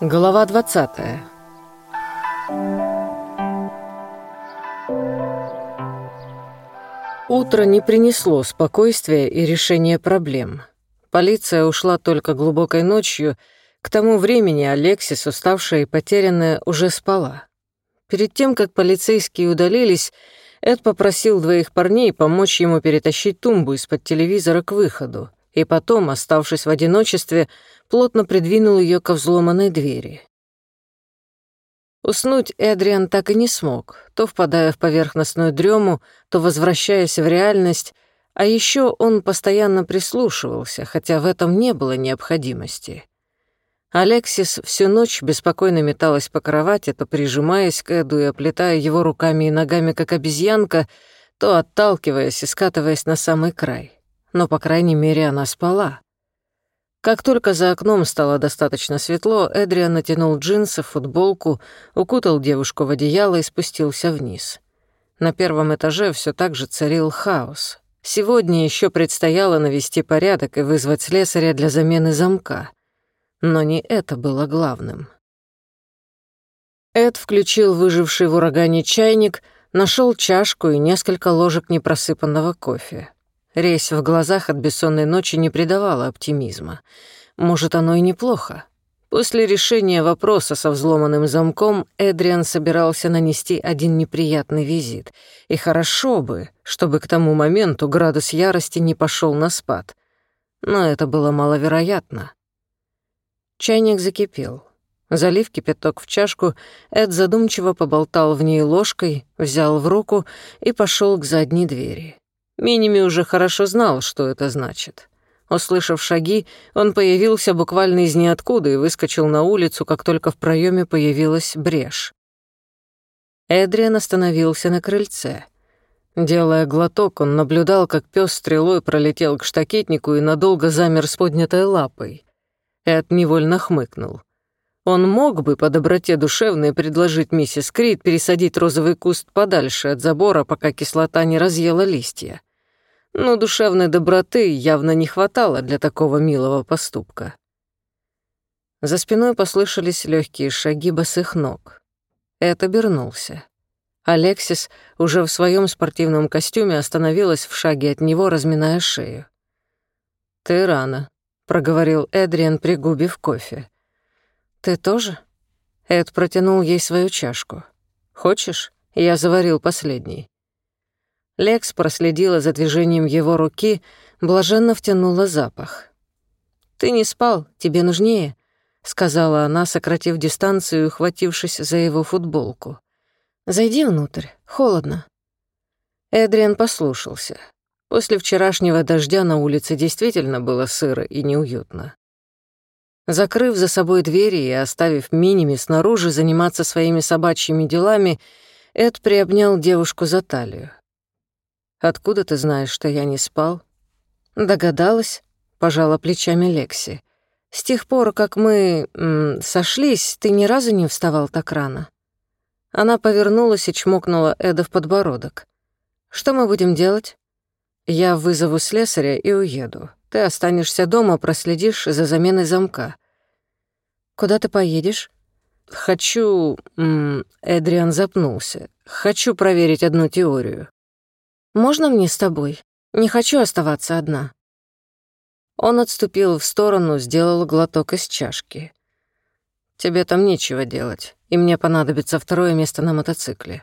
Глава 20 Утро не принесло спокойствия и решения проблем. Полиция ушла только глубокой ночью, к тому времени Алексис, уставшая и потерянная, уже спала. Перед тем, как полицейские удалились, Эд попросил двоих парней помочь ему перетащить тумбу из-под телевизора к выходу, и потом, оставшись в одиночестве, плотно придвинул ее ко взломанной двери. Уснуть Эдриан так и не смог, то впадая в поверхностную дрему, то возвращаясь в реальность, а еще он постоянно прислушивался, хотя в этом не было необходимости. Алексис всю ночь беспокойно металась по кровати, то прижимаясь к Эду и оплетая его руками и ногами, как обезьянка, то отталкиваясь и скатываясь на самый край. Но, по крайней мере, она спала. Как только за окном стало достаточно светло, Эдриан натянул джинсы, футболку, укутал девушку в одеяло и спустился вниз. На первом этаже все так же царил хаос. Сегодня еще предстояло навести порядок и вызвать слесаря для замены замка. Но не это было главным. Эд включил выживший в урагане чайник, нашел чашку и несколько ложек непросыпанного кофе. Резь в глазах от бессонной ночи не придавала оптимизма. Может, оно и неплохо. После решения вопроса со взломанным замком Эдриан собирался нанести один неприятный визит. И хорошо бы, чтобы к тому моменту градус ярости не пошел на спад. Но это было маловероятно. Чайник закипел. Залив кипяток в чашку, Эд задумчиво поболтал в ней ложкой, взял в руку и пошел к задней двери. Миними уже хорошо знал, что это значит. Услышав шаги, он появился буквально из ниоткуда и выскочил на улицу, как только в проеме появилась брешь. Эдриан остановился на крыльце. Делая глоток, он наблюдал, как пес стрелой пролетел к штакетнику и надолго замер с поднятой лапой. Эд невольно хмыкнул. Он мог бы по доброте душевной предложить миссис Крид пересадить розовый куст подальше от забора, пока кислота не разъела листья но душевной доброты явно не хватало для такого милого поступка. За спиной послышались легкие шаги босых ног. Эд обернулся. Алексис уже в своем спортивном костюме остановилась в шаге от него, разминая шею. «Ты рано», — проговорил Эдриан, пригубив кофе. «Ты тоже?» Эд протянул ей свою чашку. «Хочешь? Я заварил последний». Лекс проследила за движением его руки, блаженно втянула запах. «Ты не спал, тебе нужнее», — сказала она, сократив дистанцию и ухватившись за его футболку. «Зайди внутрь, холодно». Эдриан послушался. После вчерашнего дождя на улице действительно было сыро и неуютно. Закрыв за собой двери и оставив Миними снаружи заниматься своими собачьими делами, Эд приобнял девушку за талию. Откуда ты знаешь, что я не спал?» «Догадалась», — пожала плечами Лекси. «С тех пор, как мы м, сошлись, ты ни разу не вставал так рано». Она повернулась и чмокнула Эда в подбородок. «Что мы будем делать?» «Я вызову слесаря и уеду. Ты останешься дома, проследишь за заменой замка». «Куда ты поедешь?» «Хочу...» — Эдриан запнулся. «Хочу проверить одну теорию». «Можно мне с тобой? Не хочу оставаться одна». Он отступил в сторону, сделал глоток из чашки. «Тебе там нечего делать, и мне понадобится второе место на мотоцикле».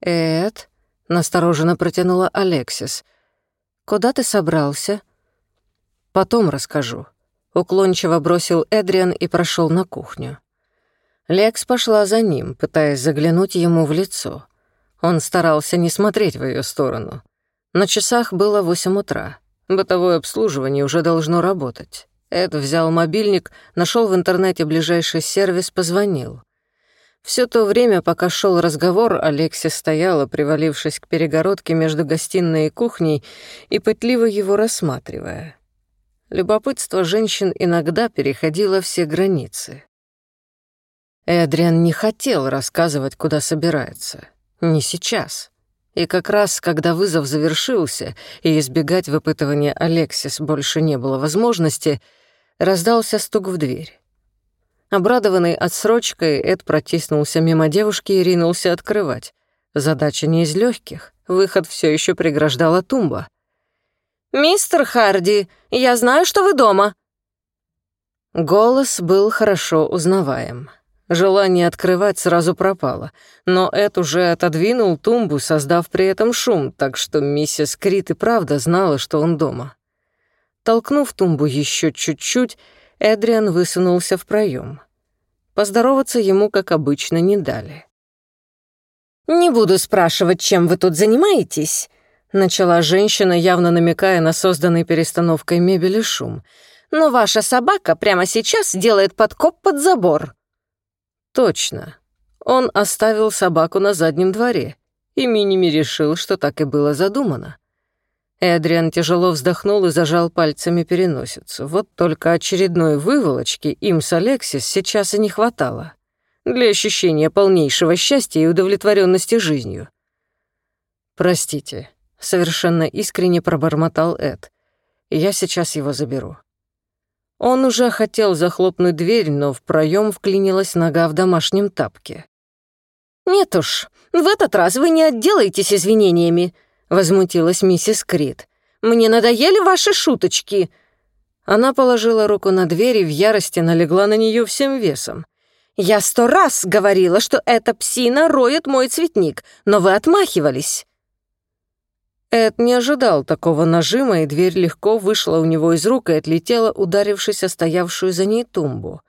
«Эд?» — настороженно протянула Алексис. «Куда ты собрался?» «Потом расскажу». Уклончиво бросил Эдриан и прошел на кухню. Лекс пошла за ним, пытаясь заглянуть ему в лицо. Он старался не смотреть в ее сторону. На часах было восемь утра. Бытовое обслуживание уже должно работать. Эд взял мобильник, нашел в интернете ближайший сервис, позвонил. Все то время, пока шел разговор, Алексия стояла, привалившись к перегородке между гостиной и кухней, и пытливо его рассматривая. Любопытство женщин иногда переходило все границы. Эдриан не хотел рассказывать, куда собирается. Не сейчас. И как раз, когда вызов завершился, и избегать выпытывания Алексис больше не было возможности, Раздался стук в дверь. Обрадованный отсрочкой, Эд протиснулся мимо девушки и ринулся открывать. Задача не из легких, выход все еще преграждала тумба. «Мистер Харди, я знаю, что вы дома». Голос был хорошо узнаваем. Желание открывать сразу пропало, но Эд уже отодвинул тумбу, создав при этом шум, так что миссис Крит и правда знала, что он дома. Толкнув тумбу еще чуть-чуть, Эдриан высунулся в проем. Поздороваться ему, как обычно, не дали. «Не буду спрашивать, чем вы тут занимаетесь», — начала женщина, явно намекая на созданный перестановкой мебели шум. «Но ваша собака прямо сейчас делает подкоп под забор». Точно. Он оставил собаку на заднем дворе, и Миними решил, что так и было задумано. Эдриан тяжело вздохнул и зажал пальцами переносицу. Вот только очередной выволочки им с Алексис сейчас и не хватало. Для ощущения полнейшего счастья и удовлетворенности жизнью. «Простите», — совершенно искренне пробормотал Эд. «Я сейчас его заберу». Он уже хотел захлопнуть дверь, но в проем вклинилась нога в домашнем тапке. «Нет уж, в этот раз вы не отделаетесь извинениями», — возмутилась миссис Крид. «Мне надоели ваши шуточки». Она положила руку на дверь и в ярости налегла на нее всем весом. «Я сто раз говорила, что эта псина роет мой цветник, но вы отмахивались». Эд не ожидал такого нажима, и дверь легко вышла у него из рук и отлетела, ударившись о стоявшую за ней тумбу.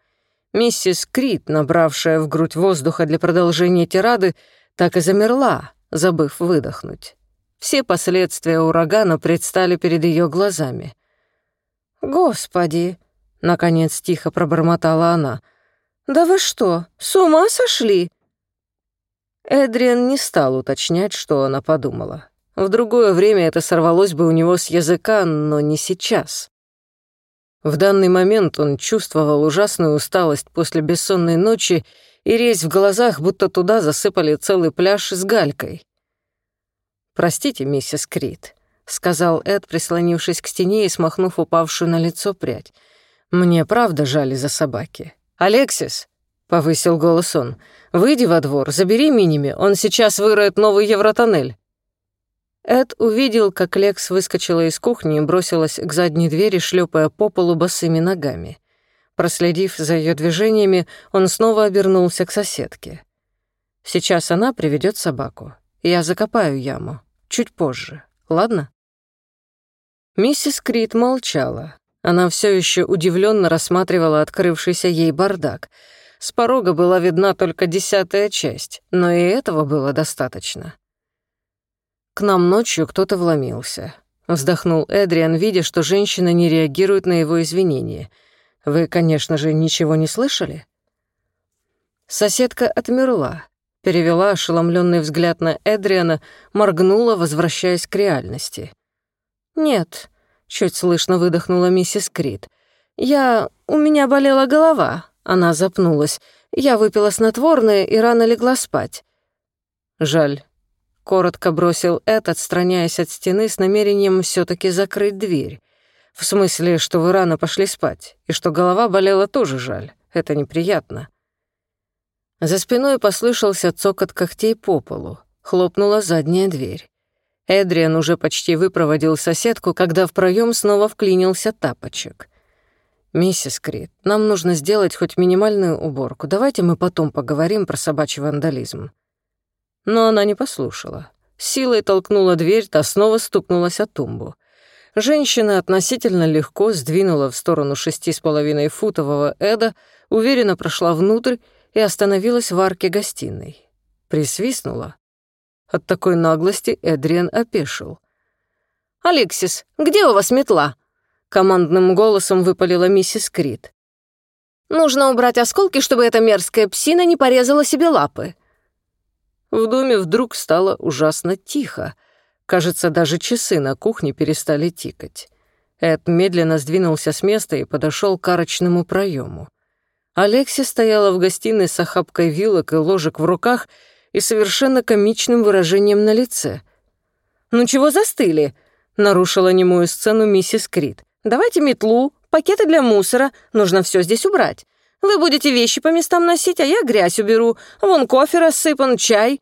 Миссис Крит, набравшая в грудь воздуха для продолжения тирады, так и замерла, забыв выдохнуть. Все последствия урагана предстали перед ее глазами. «Господи!» — наконец тихо пробормотала она. «Да вы что, с ума сошли?» Эдриан не стал уточнять, что она подумала. В другое время это сорвалось бы у него с языка, но не сейчас. В данный момент он чувствовал ужасную усталость после бессонной ночи и резь в глазах, будто туда засыпали целый пляж с галькой. «Простите, миссис Крит», — сказал Эд, прислонившись к стене и смахнув упавшую на лицо прядь. «Мне правда жаль за собаки. Алексис», — повысил голос он, — «выйди во двор, забери Миними, он сейчас выроет новый евротоннель». Эд увидел, как Лекс выскочила из кухни и бросилась к задней двери, шлепая по полу босыми ногами. Проследив за ее движениями, он снова обернулся к соседке. «Сейчас она приведет собаку. Я закопаю яму. Чуть позже. Ладно?» Миссис Крит молчала. Она все еще удивленно рассматривала открывшийся ей бардак. С порога была видна только десятая часть, но и этого было достаточно. К нам ночью кто-то вломился. Вздохнул Эдриан, видя, что женщина не реагирует на его извинения. Вы, конечно же, ничего не слышали? Соседка отмерла, перевела ошеломленный взгляд на Эдриана, моргнула, возвращаясь к реальности. «Нет», — чуть слышно выдохнула миссис Крид. «Я... у меня болела голова». Она запнулась. Я выпила снотворное и рано легла спать. «Жаль, Коротко бросил Эд, отстраняясь от стены с намерением все таки закрыть дверь. В смысле, что вы рано пошли спать, и что голова болела тоже жаль. Это неприятно. За спиной послышался цокот когтей по полу. Хлопнула задняя дверь. Эдриан уже почти выпроводил соседку, когда в проем снова вклинился тапочек. «Миссис Крит, нам нужно сделать хоть минимальную уборку. Давайте мы потом поговорим про собачий вандализм». Но она не послушала. Силой толкнула дверь, та снова стукнулась о тумбу. Женщина относительно легко сдвинула в сторону шести с половиной футового Эда, уверенно прошла внутрь и остановилась в арке гостиной. Присвистнула. От такой наглости Эдриан опешил. «Алексис, где у вас метла?» Командным голосом выпалила миссис Крид. «Нужно убрать осколки, чтобы эта мерзкая псина не порезала себе лапы». В доме вдруг стало ужасно тихо. Кажется, даже часы на кухне перестали тикать. Эд медленно сдвинулся с места и подошел к арочному проему. Алекси стояла в гостиной с охапкой вилок и ложек в руках и совершенно комичным выражением на лице. «Ну чего застыли?» — нарушила немую сцену миссис Крид. «Давайте метлу, пакеты для мусора. Нужно все здесь убрать. Вы будете вещи по местам носить, а я грязь уберу. Вон кофе рассыпан, чай».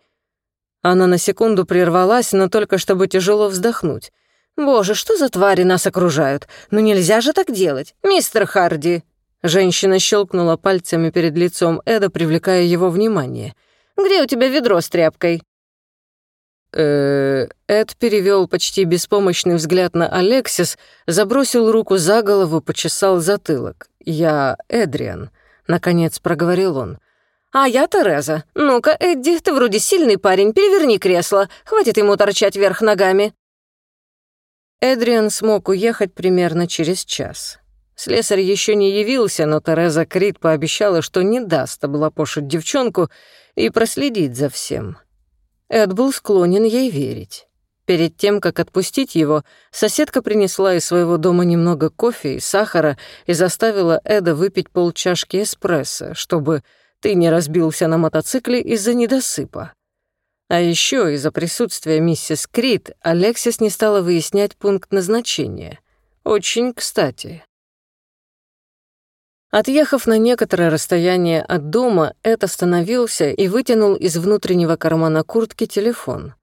Она на секунду прервалась, но только чтобы тяжело вздохнуть. «Боже, что за твари нас окружают? Ну нельзя же так делать, мистер Харди!» Женщина щелкнула пальцами перед лицом Эда, привлекая его внимание. «Где у тебя ведро с тряпкой?» э Эд перевел почти беспомощный взгляд на Алексис, забросил руку за голову, почесал затылок. «Я Эдриан», — наконец проговорил он. «А я Тереза. Ну-ка, Эдди, ты вроде сильный парень, переверни кресло. Хватит ему торчать вверх ногами». Эдриан смог уехать примерно через час. Слесарь еще не явился, но Тереза Крид пообещала, что не даст облапошить девчонку и проследить за всем. Эд был склонен ей верить. Перед тем, как отпустить его, соседка принесла из своего дома немного кофе и сахара и заставила Эда выпить полчашки эспрессо, чтобы ты не разбился на мотоцикле из-за недосыпа. А еще из-за присутствия миссис Крид Алексис не стала выяснять пункт назначения. Очень кстати. Отъехав на некоторое расстояние от дома, Эд остановился и вытянул из внутреннего кармана куртки телефон.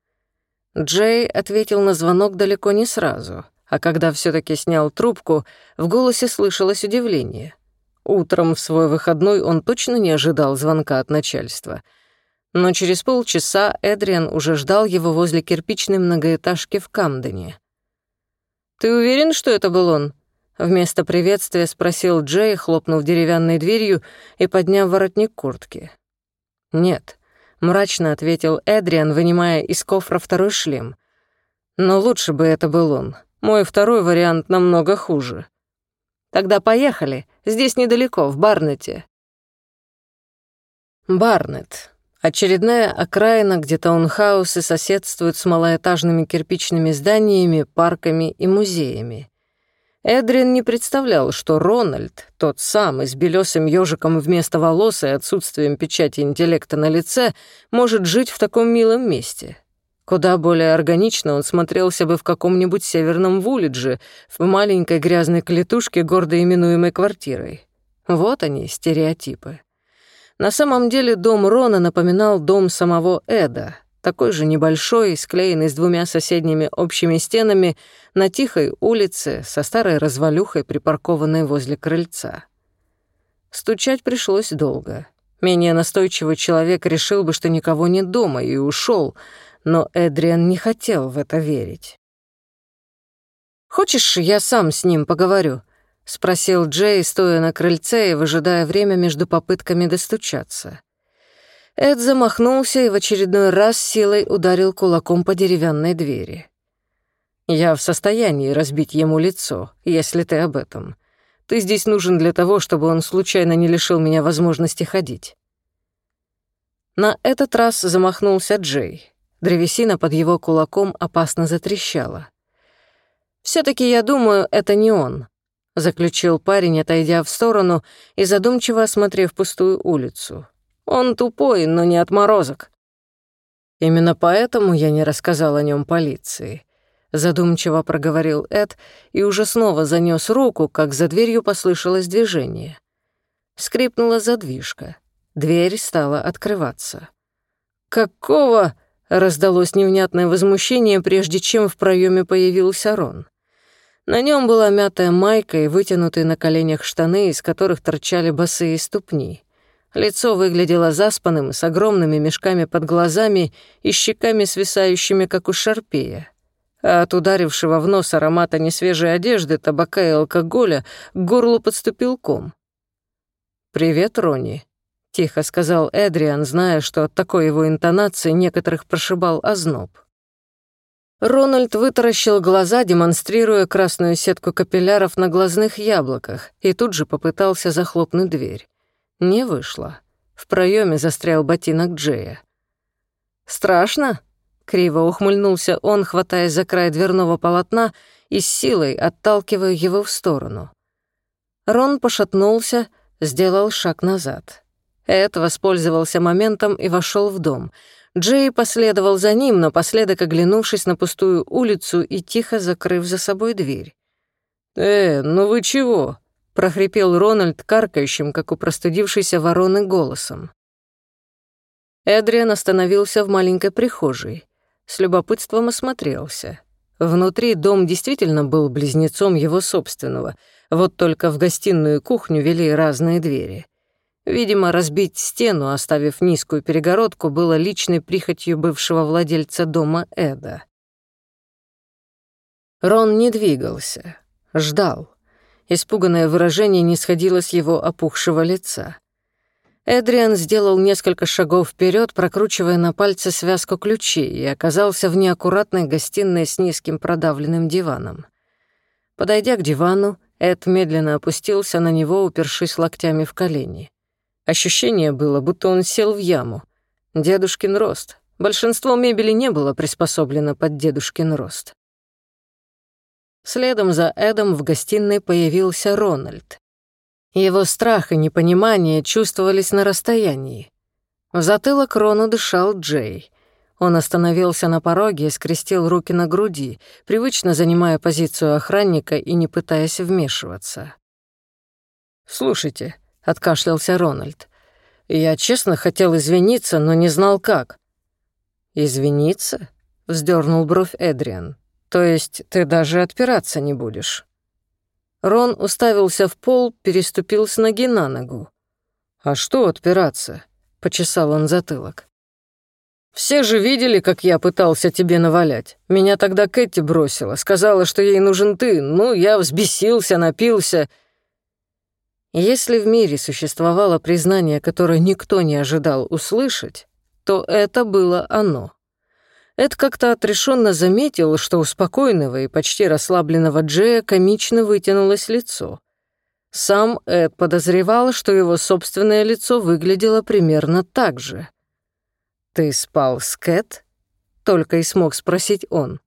Джей ответил на звонок далеко не сразу, а когда все таки снял трубку, в голосе слышалось удивление. Утром в свой выходной он точно не ожидал звонка от начальства. Но через полчаса Эдриан уже ждал его возле кирпичной многоэтажки в Камдене. «Ты уверен, что это был он?» Вместо приветствия спросил Джей, хлопнув деревянной дверью и подняв воротник куртки. «Нет», — мрачно ответил Эдриан, вынимая из кофра второй шлем. «Но лучше бы это был он. Мой второй вариант намного хуже». «Тогда поехали. Здесь недалеко, в Барнете». Барнет. Очередная окраина, где таунхаусы соседствуют с малоэтажными кирпичными зданиями, парками и музеями. Эдрин не представлял, что Рональд, тот самый с белесым ежиком вместо волос и отсутствием печати интеллекта на лице, может жить в таком милом месте. Куда более органично он смотрелся бы в каком-нибудь северном Вулидже, в маленькой грязной клетушке, гордо именуемой квартирой. Вот они, стереотипы. На самом деле дом Рона напоминал дом самого Эда, такой же небольшой, склеенный с двумя соседними общими стенами, на тихой улице со старой развалюхой, припаркованной возле крыльца. Стучать пришлось долго. Менее настойчивый человек решил бы, что никого нет дома, и ушел, но Эдриан не хотел в это верить. «Хочешь, я сам с ним поговорю?» — спросил Джей, стоя на крыльце и выжидая время между попытками достучаться. Эд замахнулся и в очередной раз силой ударил кулаком по деревянной двери. «Я в состоянии разбить ему лицо, если ты об этом. Ты здесь нужен для того, чтобы он случайно не лишил меня возможности ходить». На этот раз замахнулся Джей. Древесина под его кулаком опасно затрещала. все таки я думаю, это не он», — заключил парень, отойдя в сторону и задумчиво осмотрев пустую улицу. Он тупой, но не отморозок. Именно поэтому я не рассказал о нем полиции. Задумчиво проговорил Эд и уже снова занёс руку, как за дверью послышалось движение. Скрипнула задвижка. Дверь стала открываться. «Какого?» — раздалось невнятное возмущение, прежде чем в проеме появился Рон. На нем была мятая майка и вытянутые на коленях штаны, из которых торчали босые ступни. Лицо выглядело заспанным, с огромными мешками под глазами и щеками, свисающими, как у шарпея. А от ударившего в нос аромата несвежей одежды, табака и алкоголя к горлу подступил ком. «Привет, Ронни», — тихо сказал Эдриан, зная, что от такой его интонации некоторых прошибал озноб. Рональд вытаращил глаза, демонстрируя красную сетку капилляров на глазных яблоках, и тут же попытался захлопнуть дверь. Не вышло. В проеме застрял ботинок Джея. «Страшно?» — криво ухмыльнулся он, хватаясь за край дверного полотна и с силой отталкивая его в сторону. Рон пошатнулся, сделал шаг назад. Эд воспользовался моментом и вошел в дом. Джей последовал за ним, напоследок оглянувшись на пустую улицу и тихо закрыв за собой дверь. «Э, ну вы чего?» — прохрипел Рональд каркающим, как у простудившейся вороны, голосом. Эдриан остановился в маленькой прихожей. С любопытством осмотрелся. Внутри дом действительно был близнецом его собственного, вот только в гостиную и кухню вели разные двери. Видимо, разбить стену, оставив низкую перегородку, было личной прихотью бывшего владельца дома Эда. Рон не двигался, ждал. Испуганное выражение не сходило с его опухшего лица. Эдриан сделал несколько шагов вперед, прокручивая на пальце связку ключей, и оказался в неаккуратной гостиной с низким продавленным диваном. Подойдя к дивану, Эд медленно опустился на него, упершись локтями в колени. Ощущение было, будто он сел в яму. Дедушкин рост. Большинство мебели не было приспособлено под дедушкин рост. Следом за Эдом в гостиной появился Рональд. Его страх и непонимание чувствовались на расстоянии. В затылок Рону дышал Джей. Он остановился на пороге и скрестил руки на груди, привычно занимая позицию охранника и не пытаясь вмешиваться. «Слушайте», — откашлялся Рональд, — «я честно хотел извиниться, но не знал как». «Извиниться?» — вздернул бровь Эдриан. «То есть ты даже отпираться не будешь?» Рон уставился в пол, переступил с ноги на ногу. «А что отпираться?» — почесал он затылок. «Все же видели, как я пытался тебе навалять. Меня тогда Кэти бросила, сказала, что ей нужен ты. Ну, я взбесился, напился». Если в мире существовало признание, которое никто не ожидал услышать, то это было оно. Эд как-то отрешенно заметил, что у спокойного и почти расслабленного Джея комично вытянулось лицо. Сам Эд подозревал, что его собственное лицо выглядело примерно так же. «Ты спал с Кэт?» — только и смог спросить он.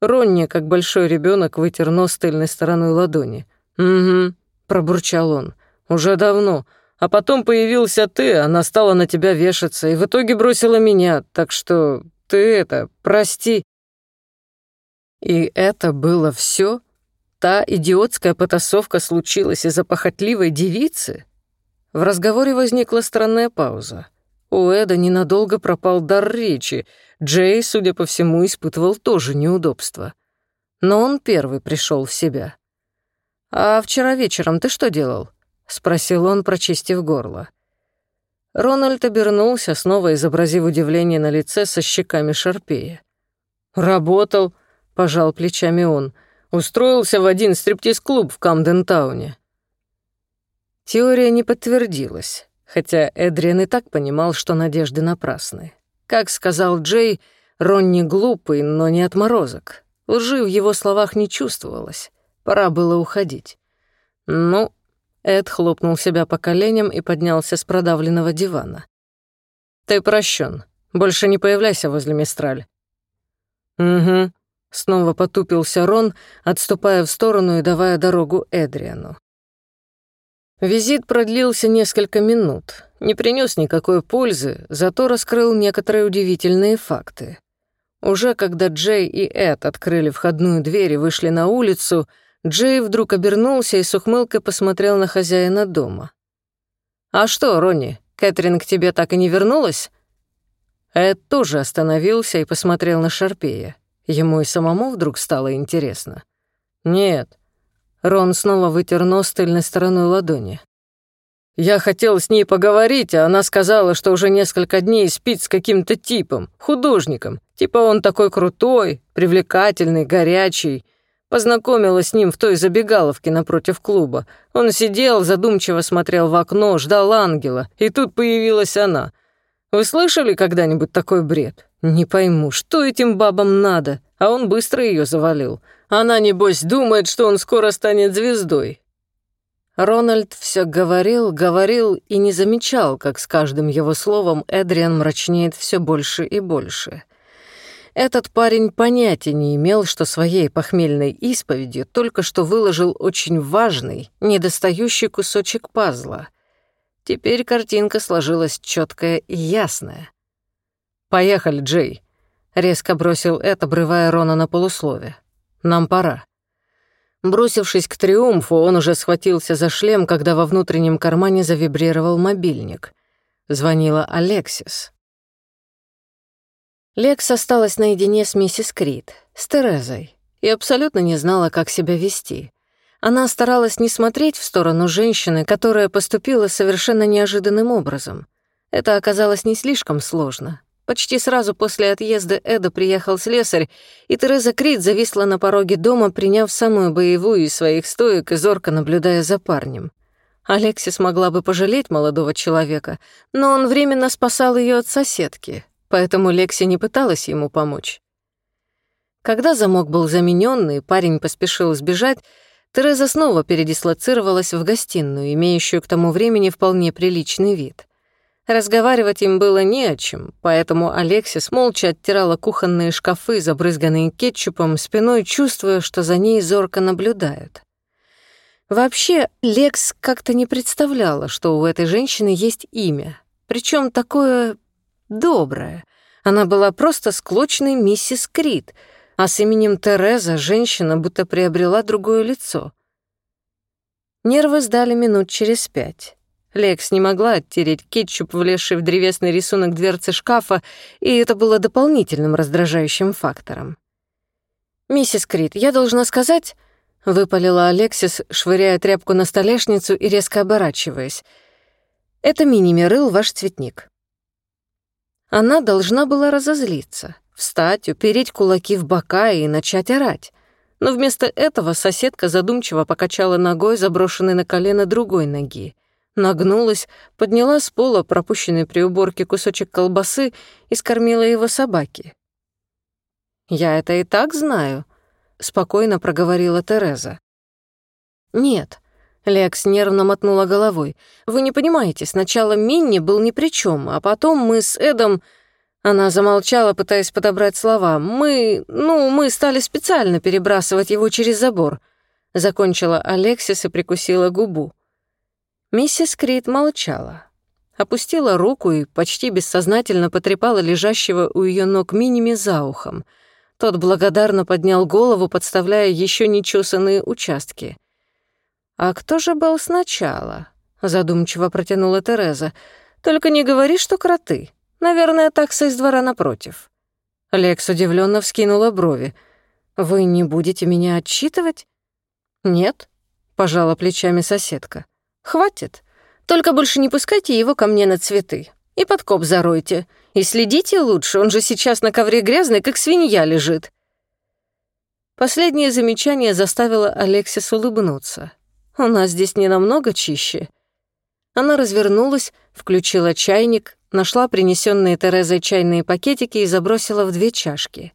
Ронни, как большой ребенок, вытер нос тыльной стороной ладони. «Угу», — пробурчал он, — «уже давно. А потом появился ты, она стала на тебя вешаться и в итоге бросила меня, так что ты это, прости». И это было все? Та идиотская потасовка случилась из-за похотливой девицы? В разговоре возникла странная пауза. У Эда ненадолго пропал дар речи. Джей, судя по всему, испытывал тоже неудобство. Но он первый пришел в себя. «А вчера вечером ты что делал?» — спросил он, прочистив горло. Рональд обернулся, снова изобразив удивление на лице со щеками шарпея. «Работал», — пожал плечами он, — «устроился в один стриптиз-клуб в Камден-тауне». Теория не подтвердилась, хотя Эдриан и так понимал, что надежды напрасны. Как сказал Джей, Ронни глупый, но не отморозок. Лжи в его словах не чувствовалось. Пора было уходить. Ну, Эд хлопнул себя по коленям и поднялся с продавленного дивана. «Ты прощен. Больше не появляйся возле Мистраль». «Угу», — снова потупился Рон, отступая в сторону и давая дорогу Эдриану. Визит продлился несколько минут, не принес никакой пользы, зато раскрыл некоторые удивительные факты. Уже когда Джей и Эд открыли входную дверь и вышли на улицу, Джей вдруг обернулся и с ухмылкой посмотрел на хозяина дома. «А что, Ронни, Кэтрин к тебе так и не вернулась?» Эд тоже остановился и посмотрел на Шарпея. Ему и самому вдруг стало интересно. «Нет». Рон снова вытер нос тыльной стороной ладони. «Я хотел с ней поговорить, а она сказала, что уже несколько дней спит с каким-то типом, художником. Типа он такой крутой, привлекательный, горячий. Познакомилась с ним в той забегаловке напротив клуба. Он сидел, задумчиво смотрел в окно, ждал ангела, и тут появилась она. Вы слышали когда-нибудь такой бред? Не пойму, что этим бабам надо, а он быстро ее завалил. Она, небось, думает, что он скоро станет звездой. Рональд все говорил, говорил и не замечал, как с каждым его словом Эдриан мрачнеет все больше и больше. Этот парень понятия не имел, что своей похмельной исповедью только что выложил очень важный, недостающий кусочек пазла. Теперь картинка сложилась четкая и ясная. «Поехали, Джей», — резко бросил Эд, обрывая Рона на полуслове. «Нам пора». Бросившись к триумфу, он уже схватился за шлем, когда во внутреннем кармане завибрировал мобильник. Звонила Алексис. Лекс осталась наедине с миссис Крид, с Терезой, и абсолютно не знала, как себя вести. Она старалась не смотреть в сторону женщины, которая поступила совершенно неожиданным образом. Это оказалось не слишком сложно. Почти сразу после отъезда Эда приехал слесарь, и Тереза Крид зависла на пороге дома, приняв самую боевую из своих стоек и зорко наблюдая за парнем. Алексис могла бы пожалеть молодого человека, но он временно спасал ее от соседки, поэтому Лекси не пыталась ему помочь. Когда замок был заменён и парень поспешил сбежать, Тереза снова передислоцировалась в гостиную, имеющую к тому времени вполне приличный вид. Разговаривать им было не о чем, поэтому Алексис молча оттирала кухонные шкафы, забрызганные кетчупом, спиной чувствуя, что за ней зорко наблюдают. Вообще, Лекс как-то не представляла, что у этой женщины есть имя, причем такое доброе. Она была просто склочной миссис Крид, а с именем Тереза женщина будто приобрела другое лицо. Нервы сдали минут через пять. Лекс не могла оттереть кетчуп, влезший в древесный рисунок дверцы шкафа, и это было дополнительным раздражающим фактором. «Миссис Крид, я должна сказать...» — выпалила Алексис, швыряя тряпку на столешницу и резко оборачиваясь. «Это мини-мерыл, ваш цветник». Она должна была разозлиться, встать, упереть кулаки в бока и начать орать. Но вместо этого соседка задумчиво покачала ногой, заброшенной на колено другой ноги нагнулась, подняла с пола пропущенный при уборке кусочек колбасы и скормила его собаке. «Я это и так знаю», — спокойно проговорила Тереза. «Нет», — Лекс нервно мотнула головой. «Вы не понимаете, сначала Минни был ни при чем, а потом мы с Эдом...» Она замолчала, пытаясь подобрать слова. «Мы... ну, мы стали специально перебрасывать его через забор», — закончила Алексис и прикусила губу. Миссис Крид молчала. Опустила руку и почти бессознательно потрепала лежащего у ее ног Миними за ухом. Тот благодарно поднял голову, подставляя еще нечесанные участки. «А кто же был сначала?» — задумчиво протянула Тереза. «Только не говори, что кроты. Наверное, такса из двора напротив». Лекс удивленно вскинула брови. «Вы не будете меня отчитывать?» «Нет», — пожала плечами соседка. Хватит. Только больше не пускайте его ко мне на цветы. И подкоп заройте. И следите лучше, он же сейчас на ковре грязный, как свинья лежит». Последнее замечание заставило Алексис улыбнуться. «У нас здесь не намного чище». Она развернулась, включила чайник, нашла принесенные Терезой чайные пакетики и забросила в две чашки.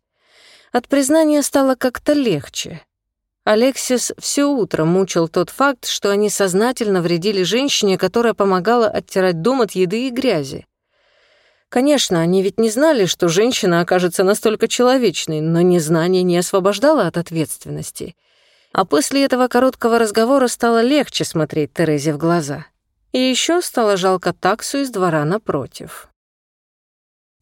От признания стало как-то легче. Алексис все утро мучил тот факт, что они сознательно вредили женщине, которая помогала оттирать дом от еды и грязи. Конечно, они ведь не знали, что женщина окажется настолько человечной, но незнание не освобождало от ответственности. А после этого короткого разговора стало легче смотреть Терезе в глаза. И еще стало жалко таксу из двора напротив.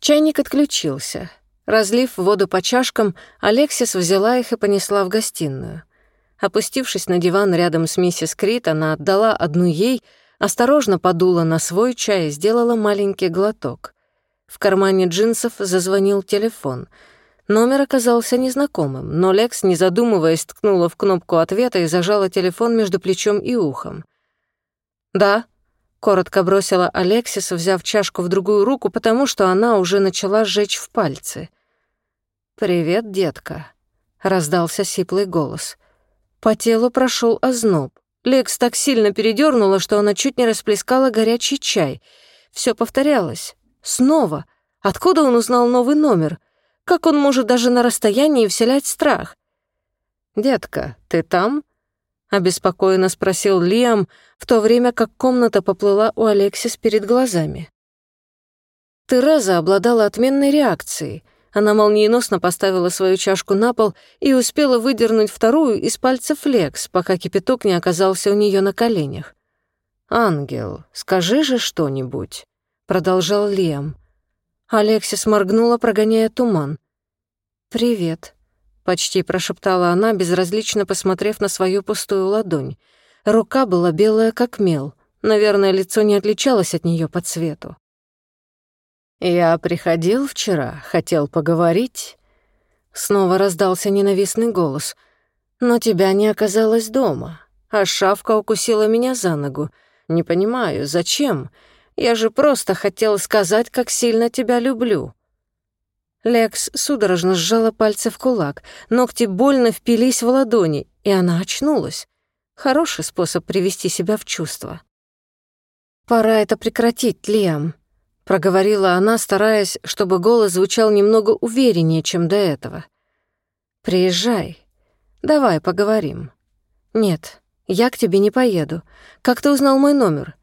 Чайник отключился. Разлив воду по чашкам, Алексис взяла их и понесла в гостиную. Опустившись на диван рядом с миссис Крит, она отдала одну ей, осторожно подула на свой чай и сделала маленький глоток. В кармане джинсов зазвонил телефон. Номер оказался незнакомым, но Лекс, не задумываясь, ткнула в кнопку ответа и зажала телефон между плечом и ухом. «Да», — коротко бросила Алексис, взяв чашку в другую руку, потому что она уже начала сжечь в пальцы. «Привет, детка», — раздался сиплый голос. По телу прошел озноб. Лекс так сильно передернула, что она чуть не расплескала горячий чай. Все повторялось. Снова. Откуда он узнал новый номер? Как он может даже на расстоянии вселять страх? «Детка, ты там?» — обеспокоенно спросил Лиам, в то время как комната поплыла у Алексис перед глазами. Тереза обладала отменной реакцией. Она молниеносно поставила свою чашку на пол и успела выдернуть вторую из пальца флекс, пока кипяток не оказался у нее на коленях. «Ангел, скажи же что-нибудь», — продолжал Лиам. Алексис моргнула, прогоняя туман. «Привет», — почти прошептала она, безразлично посмотрев на свою пустую ладонь. Рука была белая, как мел. Наверное, лицо не отличалось от нее по цвету. «Я приходил вчера, хотел поговорить». Снова раздался ненавистный голос. «Но тебя не оказалось дома, а шавка укусила меня за ногу. Не понимаю, зачем? Я же просто хотел сказать, как сильно тебя люблю». Лекс судорожно сжала пальцы в кулак, ногти больно впились в ладони, и она очнулась. Хороший способ привести себя в чувство. «Пора это прекратить, Лиам», — проговорила она, стараясь, чтобы голос звучал немного увереннее, чем до этого. «Приезжай. Давай поговорим». «Нет, я к тебе не поеду. Как ты узнал мой номер?»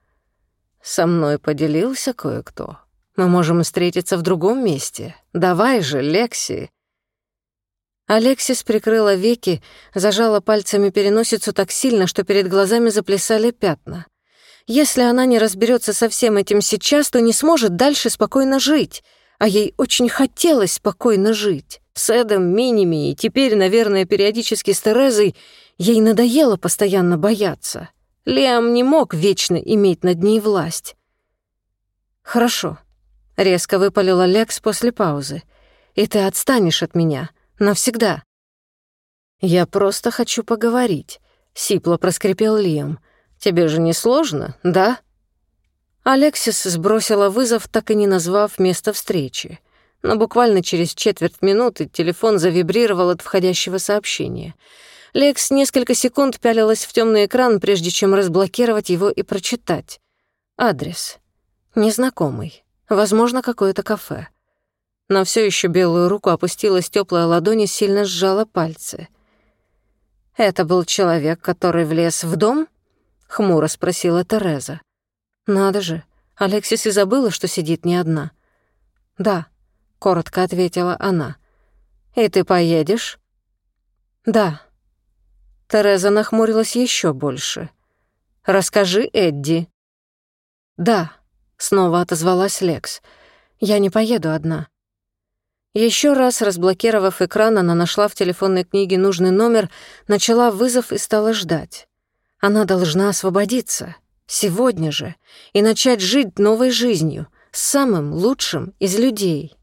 «Со мной поделился кое-кто. Мы можем встретиться в другом месте. Давай же, Лекси». Алексис прикрыла веки, зажала пальцами переносицу так сильно, что перед глазами заплясали пятна. Если она не разберется со всем этим сейчас, то не сможет дальше спокойно жить. А ей очень хотелось спокойно жить. С Эдом, Миними и теперь, наверное, периодически с Терезой ей надоело постоянно бояться. Лиам не мог вечно иметь над ней власть. «Хорошо», Резко выпалила Лекс после паузы. «И ты отстанешь от меня. Навсегда». «Я просто хочу поговорить», — сипло проскрипел Лиам. «Тебе же не сложно, да?» Алексис сбросила вызов, так и не назвав место встречи. Но буквально через четверть минуты телефон завибрировал от входящего сообщения. Лекс несколько секунд пялилась в темный экран, прежде чем разблокировать его и прочитать. Адрес. Незнакомый. Возможно, какое-то кафе. На все еще белую руку опустилась теплая ладонь и сильно сжала пальцы. «Это был человек, который влез в дом?» — хмуро спросила Тереза. «Надо же, Алексис и забыла, что сидит не одна». «Да», — коротко ответила она. «И ты поедешь?» «Да». Тереза нахмурилась еще больше. «Расскажи Эдди». «Да», Снова отозвалась Лекс. «Я не поеду одна». Еще раз разблокировав экран, она нашла в телефонной книге нужный номер, начала вызов и стала ждать. Она должна освободиться. Сегодня же. И начать жить новой жизнью, с самым лучшим из людей.